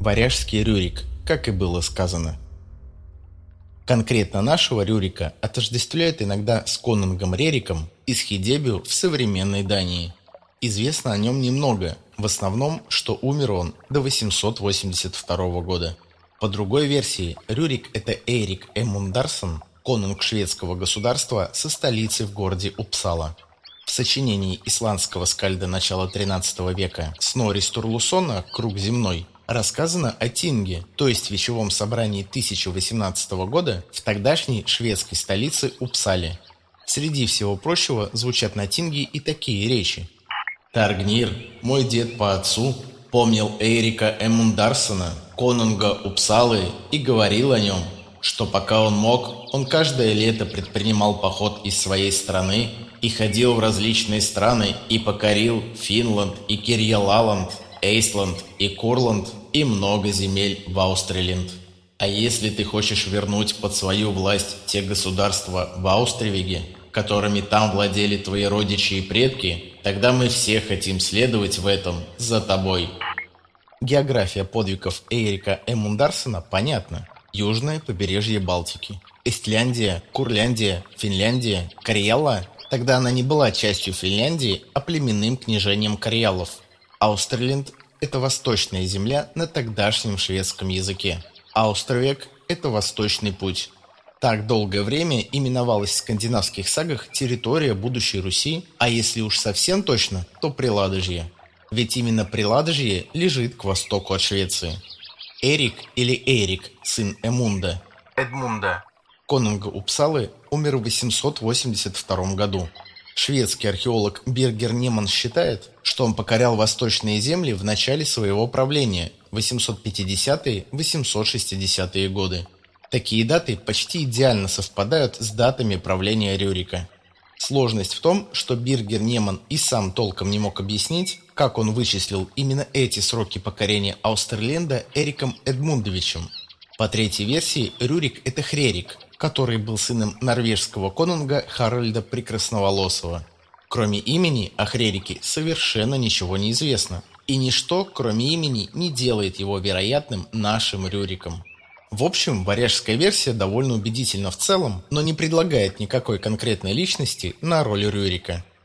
Варяжский Рюрик, как и было сказано. Конкретно нашего Рюрика отождествляют иногда с Конунгом Рериком из Хидебию в современной Дании. Известно о нем немного, в основном, что умер он до 882 года. По другой версии, Рюрик – это Эрик Эмундарсон, конунг шведского государства со столицей в городе Упсала. В сочинении исландского скальда начала XIII века Снори Стурлусона «Круг земной» рассказано о Тинге, то есть вечевом собрании 1018 года в тогдашней шведской столице Упсале. Среди всего прочего звучат на Тинге и такие речи. «Таргнир, мой дед по отцу, помнил Эрика Эмундарсона, конунга Упсалы, и говорил о нем, что пока он мог, он каждое лето предпринимал поход из своей страны и ходил в различные страны и покорил Финланд и Кирьялаланд, Эйсланд и Курланд и много земель в Аустриленд. А если ты хочешь вернуть под свою власть те государства в Аустривиге, которыми там владели твои родичи и предки, тогда мы все хотим следовать в этом за тобой. География подвигов Эрика Эмундарсона понятна. Южное побережье Балтики. Эстляндия, Курляндия, Финляндия, Карьяла. Тогда она не была частью Финляндии, а племенным княжением Карьялов. Аустерлинд – это восточная земля на тогдашнем шведском языке. Аустровек – это восточный путь. Так долгое время именовалась в скандинавских сагах территория будущей Руси, а если уж совсем точно, то Приладожье. Ведь именно Приладожье лежит к востоку от Швеции. Эрик или Эрик, сын Эмунда, Эдмунда, конунга Упсалы, умер в 882 году. Шведский археолог Бергер Неман считает, что он покорял восточные земли в начале своего правления 850-860-е годы. Такие даты почти идеально совпадают с датами правления Рюрика. Сложность в том, что Биргер Неман и сам толком не мог объяснить, как он вычислил именно эти сроки покорения Аустерленда Эриком Эдмундовичем. По третьей версии, Рюрик – это Хрерик, который был сыном норвежского конунга Харальда Прекрасноволосого. Кроме имени о Хрерике совершенно ничего не известно, и ничто, кроме имени, не делает его вероятным нашим Рюриком. В общем, варяжская версия довольно убедительна в целом, но не предлагает никакой конкретной личности на роль Рюрика –